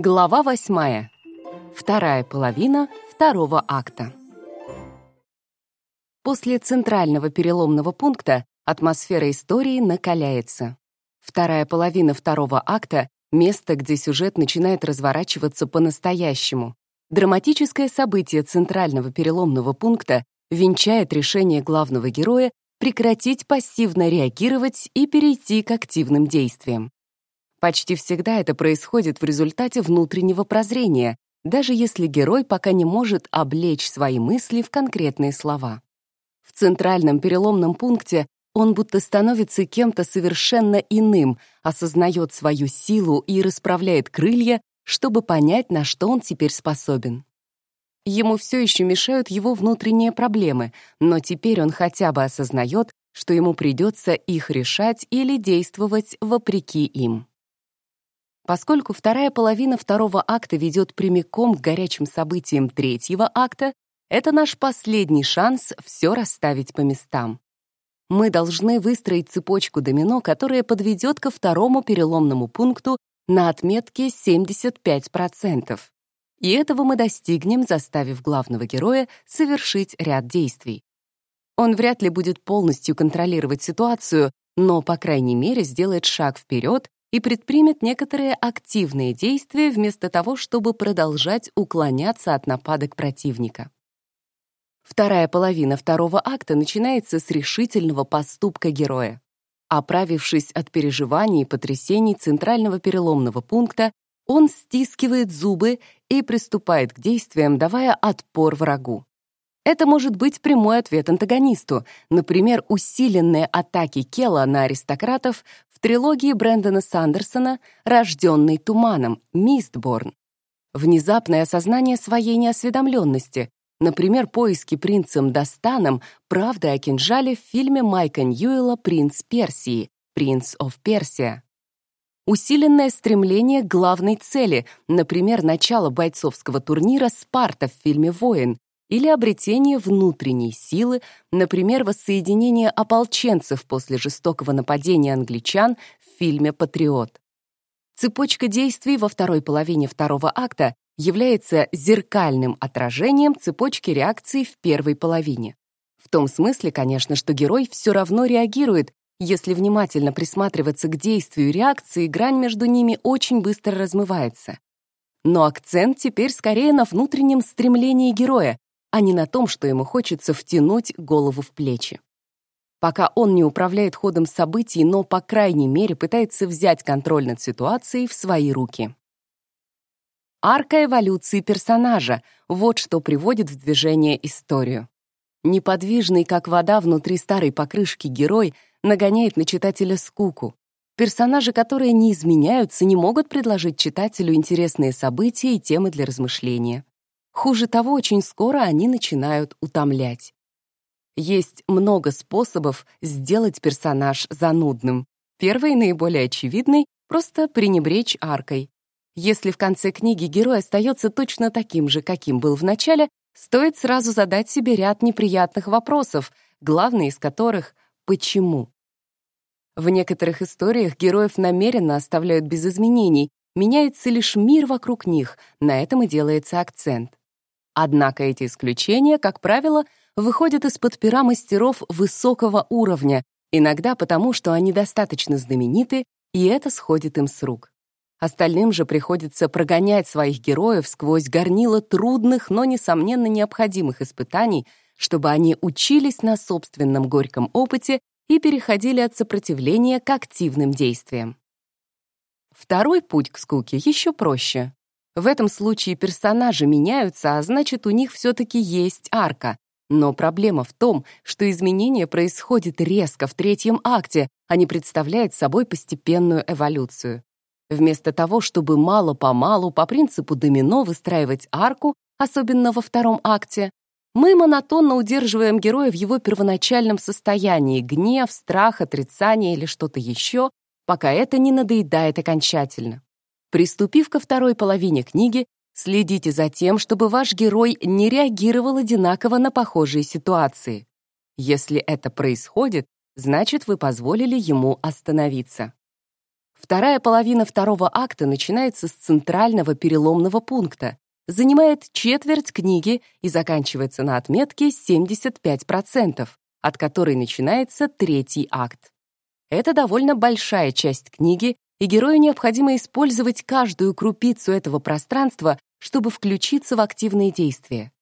Глава восьмая. Вторая половина второго акта. После центрального переломного пункта атмосфера истории накаляется. Вторая половина второго акта — место, где сюжет начинает разворачиваться по-настоящему. Драматическое событие центрального переломного пункта венчает решение главного героя прекратить пассивно реагировать и перейти к активным действиям. Почти всегда это происходит в результате внутреннего прозрения, даже если герой пока не может облечь свои мысли в конкретные слова. В центральном переломном пункте он будто становится кем-то совершенно иным, осознает свою силу и расправляет крылья, чтобы понять, на что он теперь способен. Ему все еще мешают его внутренние проблемы, но теперь он хотя бы осознает, что ему придется их решать или действовать вопреки им. Поскольку вторая половина второго акта ведет прямиком к горячим событиям третьего акта, это наш последний шанс все расставить по местам. Мы должны выстроить цепочку домино, которая подведет ко второму переломному пункту на отметке 75%. И этого мы достигнем, заставив главного героя совершить ряд действий. Он вряд ли будет полностью контролировать ситуацию, но, по крайней мере, сделает шаг вперед и предпримет некоторые активные действия вместо того, чтобы продолжать уклоняться от нападок противника. Вторая половина второго акта начинается с решительного поступка героя. Оправившись от переживаний и потрясений центрального переломного пункта, он стискивает зубы и приступает к действиям, давая отпор врагу. Это может быть прямой ответ антагонисту, например, усиленные атаки Кела на аристократов трилогии Брэндона Сандерсона «Рожденный туманом» «Мистборн». Внезапное осознание своей неосведомленности, например, поиски принцем Достаном правды о кинжале в фильме Майка Ньюэлла «Принц Персии» «Принц оф Персия». Усиленное стремление к главной цели, например, начало бойцовского турнира «Спарта» в фильме «Воин», или обретение внутренней силы, например, воссоединение ополченцев после жестокого нападения англичан в фильме «Патриот». Цепочка действий во второй половине второго акта является зеркальным отражением цепочки реакций в первой половине. В том смысле, конечно, что герой все равно реагирует, если внимательно присматриваться к действию реакции, грань между ними очень быстро размывается. Но акцент теперь скорее на внутреннем стремлении героя, а не на том, что ему хочется втянуть голову в плечи. Пока он не управляет ходом событий, но, по крайней мере, пытается взять контроль над ситуацией в свои руки. Арка эволюции персонажа — вот что приводит в движение историю. Неподвижный, как вода внутри старой покрышки герой, нагоняет на читателя скуку. Персонажи, которые не изменяются, не могут предложить читателю интересные события и темы для размышления. Хуже того, очень скоро они начинают утомлять. Есть много способов сделать персонаж занудным. Первый, наиболее очевидный, просто пренебречь аркой. Если в конце книги герой остается точно таким же, каким был в начале, стоит сразу задать себе ряд неприятных вопросов, главный из которых — почему? В некоторых историях героев намеренно оставляют без изменений, меняется лишь мир вокруг них, на этом и делается акцент. Однако эти исключения, как правило, выходят из-под пера мастеров высокого уровня, иногда потому, что они достаточно знамениты, и это сходит им с рук. Остальным же приходится прогонять своих героев сквозь горнило трудных, но, несомненно, необходимых испытаний, чтобы они учились на собственном горьком опыте и переходили от сопротивления к активным действиям. Второй путь к скуке еще проще. В этом случае персонажи меняются, а значит, у них все-таки есть арка. Но проблема в том, что изменение происходит резко в третьем акте, а не представляет собой постепенную эволюцию. Вместо того, чтобы мало-помалу по принципу домино выстраивать арку, особенно во втором акте, мы монотонно удерживаем героя в его первоначальном состоянии — гнев, страх, отрицание или что-то еще, пока это не надоедает окончательно. Приступив ко второй половине книги, следите за тем, чтобы ваш герой не реагировал одинаково на похожие ситуации. Если это происходит, значит, вы позволили ему остановиться. Вторая половина второго акта начинается с центрального переломного пункта, занимает четверть книги и заканчивается на отметке 75%, от которой начинается третий акт. Это довольно большая часть книги, и герою необходимо использовать каждую крупицу этого пространства, чтобы включиться в активные действия.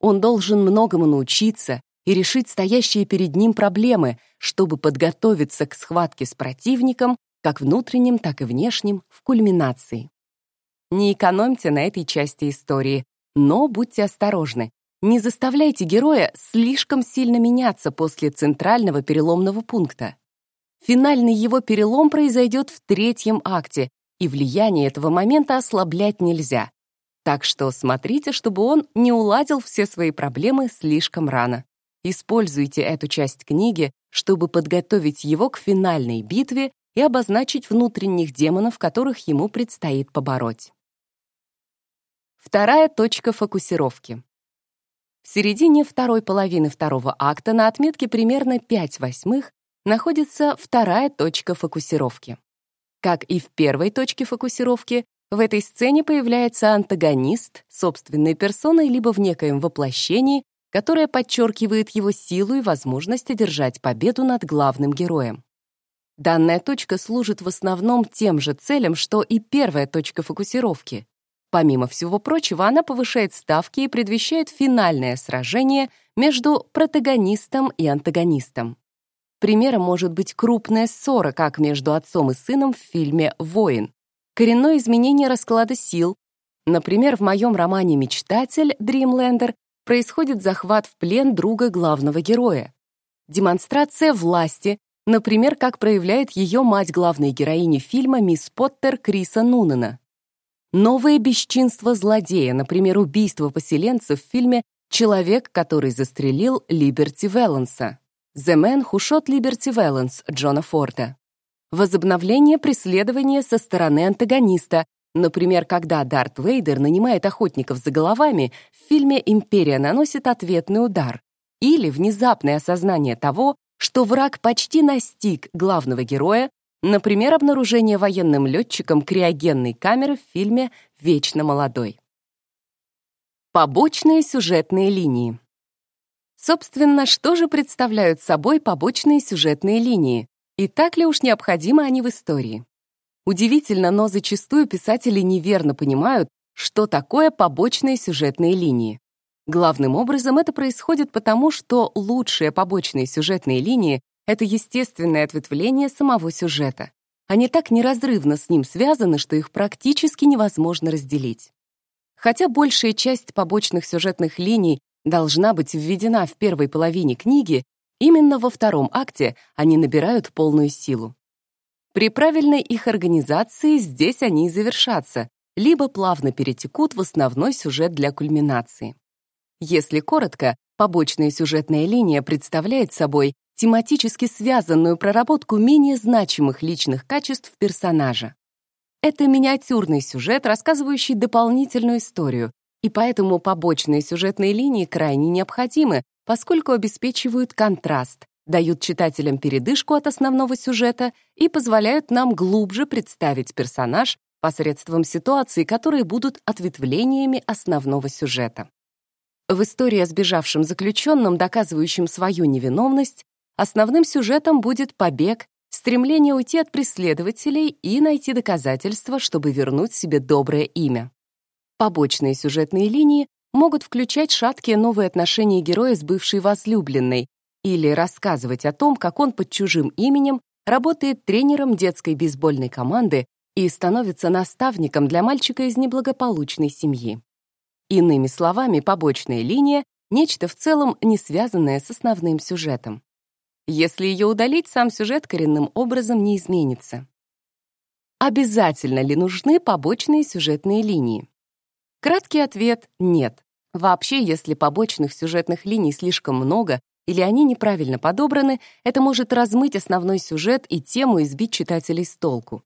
Он должен многому научиться и решить стоящие перед ним проблемы, чтобы подготовиться к схватке с противником, как внутренним, так и внешним, в кульминации. Не экономьте на этой части истории, но будьте осторожны. Не заставляйте героя слишком сильно меняться после центрального переломного пункта. Финальный его перелом произойдет в третьем акте, и влияние этого момента ослаблять нельзя. Так что смотрите, чтобы он не уладил все свои проблемы слишком рано. Используйте эту часть книги, чтобы подготовить его к финальной битве и обозначить внутренних демонов, которых ему предстоит побороть. Вторая точка фокусировки. В середине второй половины второго акта на отметке примерно 5 восьмых находится вторая точка фокусировки. Как и в первой точке фокусировки, в этой сцене появляется антагонист, собственной персоной либо в некоем воплощении, которое подчеркивает его силу и возможность одержать победу над главным героем. Данная точка служит в основном тем же целям, что и первая точка фокусировки. Помимо всего прочего, она повышает ставки и предвещает финальное сражение между протагонистом и антагонистом. Примером может быть крупная ссора, как между отцом и сыном в фильме «Воин». Коренное изменение расклада сил. Например, в моем романе «Мечтатель» Дримлендер происходит захват в плен друга главного героя. Демонстрация власти, например, как проявляет ее мать главной героини фильма «Мисс Поттер» Криса Нунена. Новое бесчинство злодея, например, убийство поселенцев в фильме «Человек, который застрелил Либерти Веланса». «The Man Who Shot Liberty Valance» Джона Форда. Возобновление преследования со стороны антагониста, например, когда Дарт Вейдер нанимает охотников за головами, в фильме «Империя» наносит ответный удар. Или внезапное осознание того, что враг почти настиг главного героя, например, обнаружение военным летчиком криогенной камеры в фильме «Вечно молодой». Побочные сюжетные линии. Собственно, что же представляют собой побочные сюжетные линии? И так ли уж необходимы они в истории? Удивительно, но зачастую писатели неверно понимают, что такое побочные сюжетные линии. Главным образом это происходит потому, что лучшие побочные сюжетные линии — это естественное ответвление самого сюжета. Они так неразрывно с ним связаны, что их практически невозможно разделить. Хотя большая часть побочных сюжетных линий должна быть введена в первой половине книги, именно во втором акте они набирают полную силу. При правильной их организации здесь они и завершатся, либо плавно перетекут в основной сюжет для кульминации. Если коротко, побочная сюжетная линия представляет собой тематически связанную проработку менее значимых личных качеств персонажа. Это миниатюрный сюжет, рассказывающий дополнительную историю, и поэтому побочные сюжетные линии крайне необходимы, поскольку обеспечивают контраст, дают читателям передышку от основного сюжета и позволяют нам глубже представить персонаж посредством ситуаций, которые будут ответвлениями основного сюжета. В истории о сбежавшем заключенном, доказывающем свою невиновность, основным сюжетом будет побег, стремление уйти от преследователей и найти доказательства, чтобы вернуть себе доброе имя. Побочные сюжетные линии могут включать шаткие новые отношения героя с бывшей возлюбленной или рассказывать о том, как он под чужим именем работает тренером детской бейсбольной команды и становится наставником для мальчика из неблагополучной семьи. Иными словами, побочная линия — нечто в целом не связанное с основным сюжетом. Если ее удалить, сам сюжет коренным образом не изменится. Обязательно ли нужны побочные сюжетные линии? Краткий ответ — нет. Вообще, если побочных сюжетных линий слишком много или они неправильно подобраны, это может размыть основной сюжет и тему и сбить читателей с толку.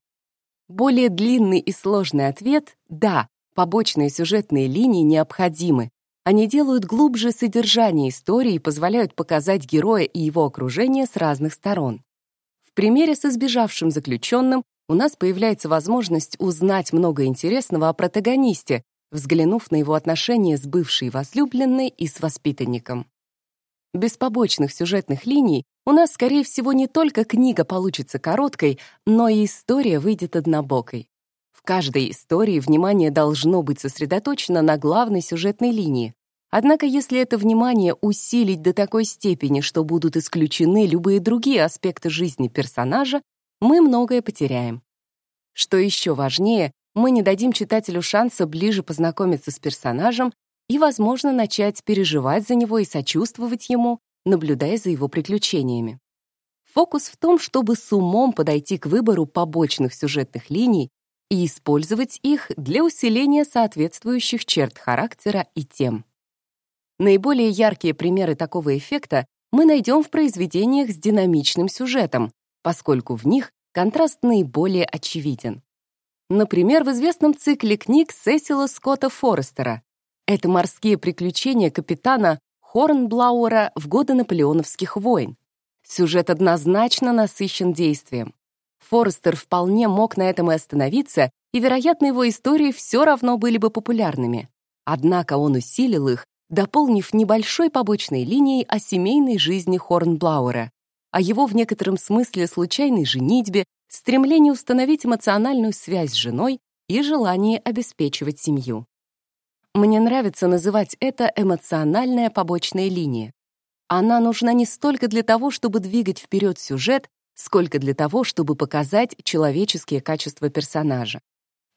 Более длинный и сложный ответ — да, побочные сюжетные линии необходимы. Они делают глубже содержание истории и позволяют показать героя и его окружение с разных сторон. В примере с избежавшим заключенным у нас появляется возможность узнать много интересного о протагонисте, взглянув на его отношения с бывшей возлюбленной и с воспитанником. Без побочных сюжетных линий у нас, скорее всего, не только книга получится короткой, но и история выйдет однобокой. В каждой истории внимание должно быть сосредоточено на главной сюжетной линии. Однако, если это внимание усилить до такой степени, что будут исключены любые другие аспекты жизни персонажа, мы многое потеряем. Что еще важнее, мы не дадим читателю шанса ближе познакомиться с персонажем и, возможно, начать переживать за него и сочувствовать ему, наблюдая за его приключениями. Фокус в том, чтобы с умом подойти к выбору побочных сюжетных линий и использовать их для усиления соответствующих черт характера и тем. Наиболее яркие примеры такого эффекта мы найдем в произведениях с динамичным сюжетом, поскольку в них контраст наиболее очевиден. Например, в известном цикле книг Сесила Скотта Форестера. Это морские приключения капитана Хорнблауэра в годы наполеоновских войн. Сюжет однозначно насыщен действием. Форестер вполне мог на этом и остановиться, и, вероятно, его истории все равно были бы популярными. Однако он усилил их, дополнив небольшой побочной линией о семейной жизни Хорнблауэра, о его в некотором смысле случайной женитьбе, стремлении установить эмоциональную связь с женой и желании обеспечивать семью. Мне нравится называть это эмоциональная побочная линия. Она нужна не столько для того, чтобы двигать вперед сюжет, сколько для того, чтобы показать человеческие качества персонажа.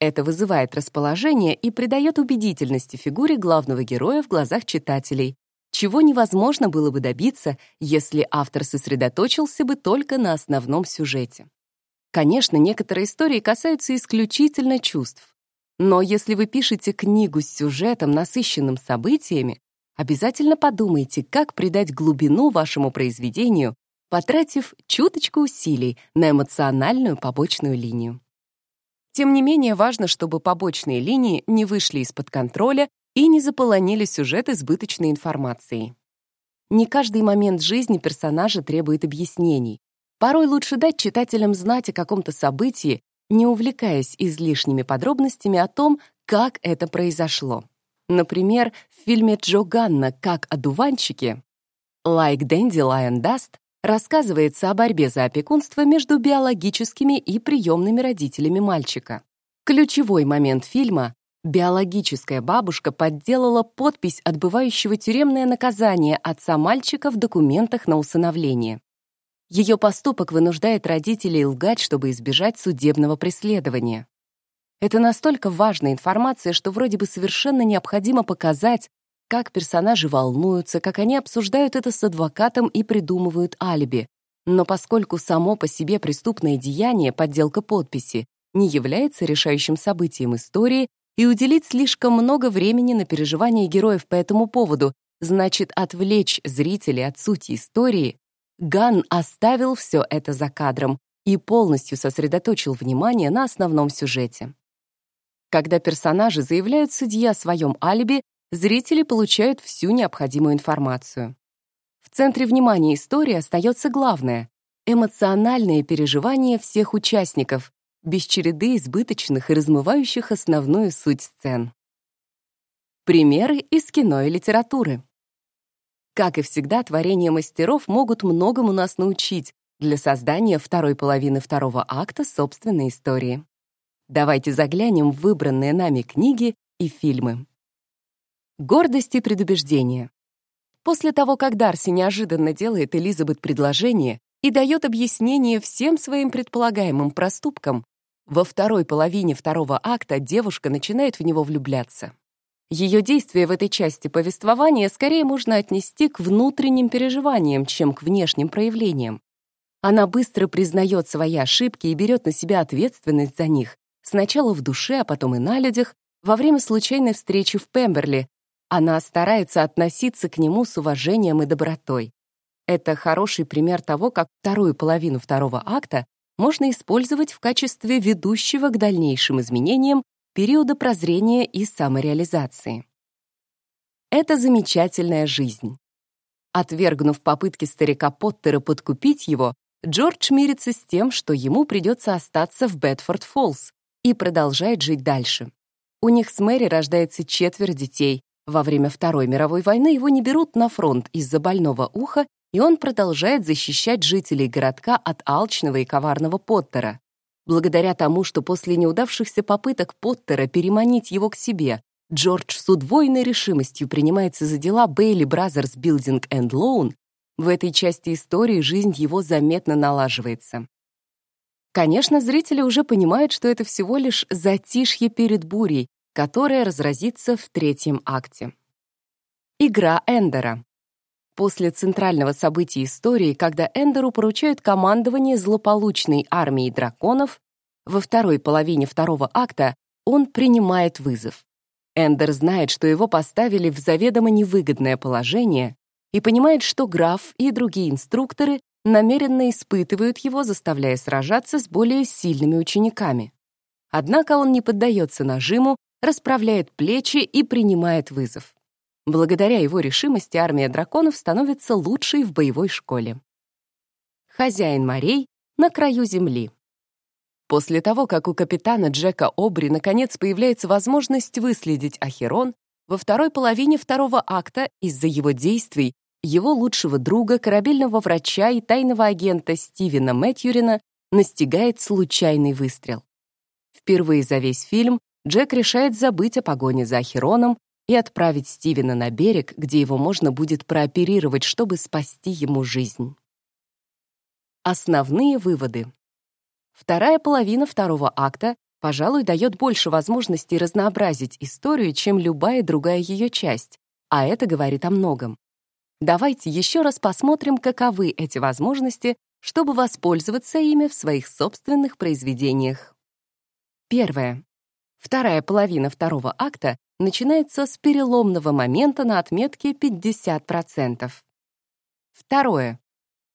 Это вызывает расположение и придает убедительности фигуре главного героя в глазах читателей, чего невозможно было бы добиться, если автор сосредоточился бы только на основном сюжете. Конечно, некоторые истории касаются исключительно чувств. Но если вы пишете книгу с сюжетом, насыщенным событиями, обязательно подумайте, как придать глубину вашему произведению, потратив чуточку усилий на эмоциональную побочную линию. Тем не менее, важно, чтобы побочные линии не вышли из-под контроля и не заполонили сюжет избыточной информацией. Не каждый момент жизни персонажа требует объяснений. Порой лучше дать читателям знать о каком-то событии, не увлекаясь излишними подробностями о том, как это произошло. Например, в фильме Джо Ганна «Как одуванчики» «Like Dandelion Dust» рассказывается о борьбе за опекунство между биологическими и приемными родителями мальчика. Ключевой момент фильма Биологическая бабушка подделала подпись отбывающего тюремное наказание отца мальчика в документах на усыновление. Ее поступок вынуждает родителей лгать, чтобы избежать судебного преследования. Это настолько важная информация, что вроде бы совершенно необходимо показать, как персонажи волнуются, как они обсуждают это с адвокатом и придумывают алиби. Но поскольку само по себе преступное деяние, подделка подписи, не является решающим событием истории, и уделить слишком много времени на переживания героев по этому поводу, значит отвлечь зрителей от сути истории, Ган оставил все это за кадром и полностью сосредоточил внимание на основном сюжете. Когда персонажи заявляют судье о своем алиби, зрители получают всю необходимую информацию. В центре внимания истории остается главное — эмоциональные переживания всех участников, без череды избыточных и размывающих основную суть сцен. Примеры из кино и литературы. Как и всегда, творения мастеров могут многому нас научить для создания второй половины второго акта собственной истории. Давайте заглянем в выбранные нами книги и фильмы. Гордость и предубеждение. После того, как Дарси неожиданно делает Элизабет предложение и дает объяснение всем своим предполагаемым проступкам, во второй половине второго акта девушка начинает в него влюбляться. Ее действия в этой части повествования скорее можно отнести к внутренним переживаниям, чем к внешним проявлениям. Она быстро признает свои ошибки и берет на себя ответственность за них, сначала в душе, а потом и на людях, во время случайной встречи в Пемберли. Она старается относиться к нему с уважением и добротой. Это хороший пример того, как вторую половину второго акта можно использовать в качестве ведущего к дальнейшим изменениям периода прозрения и самореализации. Это замечательная жизнь. Отвергнув попытки старика Поттера подкупить его, Джордж мирится с тем, что ему придется остаться в Бетфорд-Фоллс и продолжает жить дальше. У них с Мэри рождается четверо детей. Во время Второй мировой войны его не берут на фронт из-за больного уха, и он продолжает защищать жителей городка от алчного и коварного Поттера. Благодаря тому, что после неудавшихся попыток Поттера переманить его к себе, Джордж с удвоенной решимостью принимается за дела Бейли Brothers Building and Loan, в этой части истории жизнь его заметно налаживается. Конечно, зрители уже понимают, что это всего лишь затишье перед бурей, которая разразится в третьем акте. Игра Эндера. После центрального события истории, когда Эндеру поручают командование злополучной армией драконов, во второй половине второго акта он принимает вызов. Эндер знает, что его поставили в заведомо невыгодное положение и понимает, что граф и другие инструкторы намеренно испытывают его, заставляя сражаться с более сильными учениками. Однако он не поддается нажиму, расправляет плечи и принимает вызов. Благодаря его решимости армия драконов становится лучшей в боевой школе. Хозяин морей на краю земли. После того, как у капитана Джека Обри наконец появляется возможность выследить Ахерон, во второй половине второго акта из-за его действий его лучшего друга, корабельного врача и тайного агента Стивена Мэтьюрина настигает случайный выстрел. Впервые за весь фильм Джек решает забыть о погоне за Ахероном и отправить Стивена на берег, где его можно будет прооперировать, чтобы спасти ему жизнь. Основные выводы. Вторая половина второго акта, пожалуй, дает больше возможностей разнообразить историю, чем любая другая ее часть, а это говорит о многом. Давайте еще раз посмотрим, каковы эти возможности, чтобы воспользоваться ими в своих собственных произведениях. Первое. Вторая половина второго акта начинается с переломного момента на отметке 50%. Второе.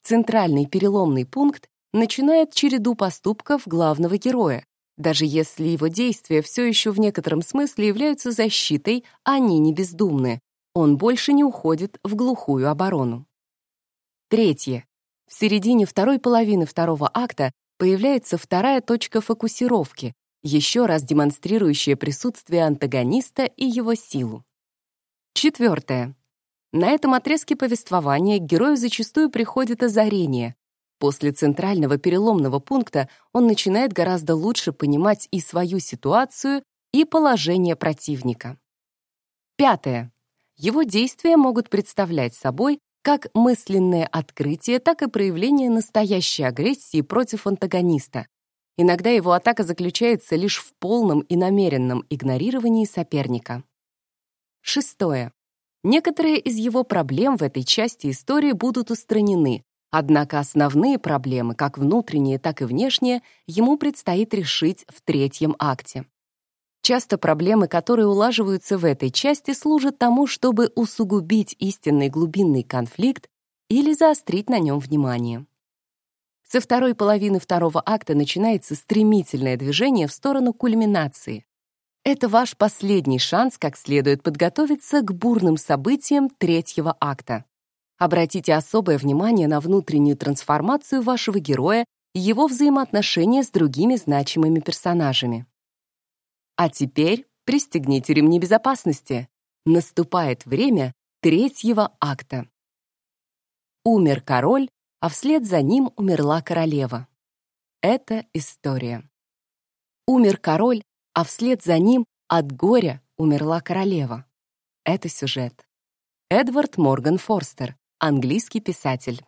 Центральный переломный пункт начинает череду поступков главного героя, даже если его действия все еще в некотором смысле являются защитой, они не бездумны, он больше не уходит в глухую оборону. Третье. В середине второй половины второго акта появляется вторая точка фокусировки, еще раз демонстрирующая присутствие антагониста и его силу. Четвертое. На этом отрезке повествования герою зачастую приходит озарение. После центрального переломного пункта он начинает гораздо лучше понимать и свою ситуацию, и положение противника. Пятое. Его действия могут представлять собой как мысленное открытие, так и проявление настоящей агрессии против антагониста. Иногда его атака заключается лишь в полном и намеренном игнорировании соперника. Шестое. Некоторые из его проблем в этой части истории будут устранены, однако основные проблемы, как внутренние, так и внешние, ему предстоит решить в третьем акте. Часто проблемы, которые улаживаются в этой части, служат тому, чтобы усугубить истинный глубинный конфликт или заострить на нем внимание. Со второй половины второго акта начинается стремительное движение в сторону кульминации. Это ваш последний шанс как следует подготовиться к бурным событиям третьего акта. Обратите особое внимание на внутреннюю трансформацию вашего героя и его взаимоотношения с другими значимыми персонажами. А теперь пристегните ремни безопасности. Наступает время третьего акта. Умер король, а вслед за ним умерла королева. Это история. Умер король, а вслед за ним от горя умерла королева. Это сюжет. Эдвард Морган Форстер, английский писатель.